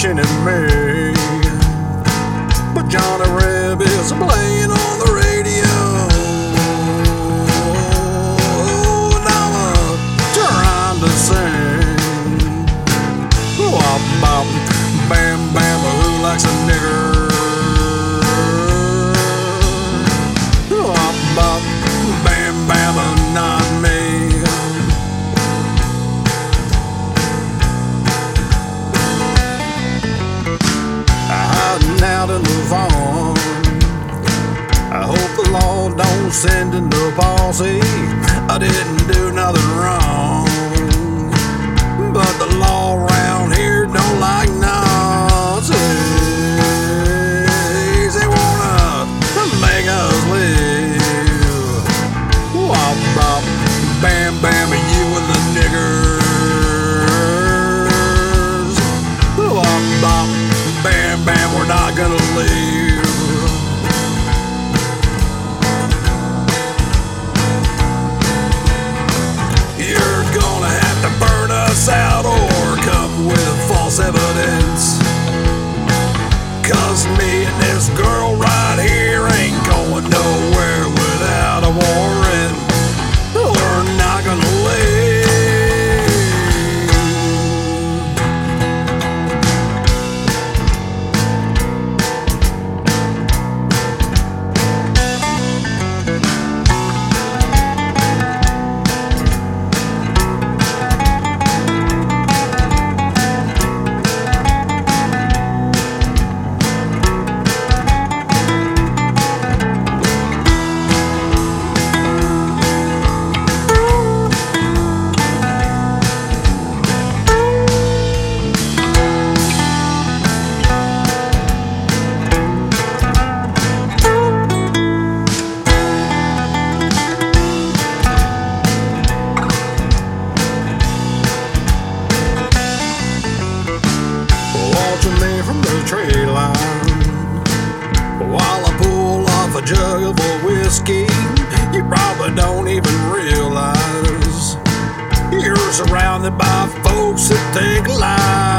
bitching at me. But Johnny Reb is playing on the radio. And I'm trying to sing. Wop, bop, bam, bam, who likes a nigger? Wop, bop, I hope the Lord don't send in the posse. I didn't do nothing wrong. Whiskey. You probably don't even realize you're surrounded by folks that think lies.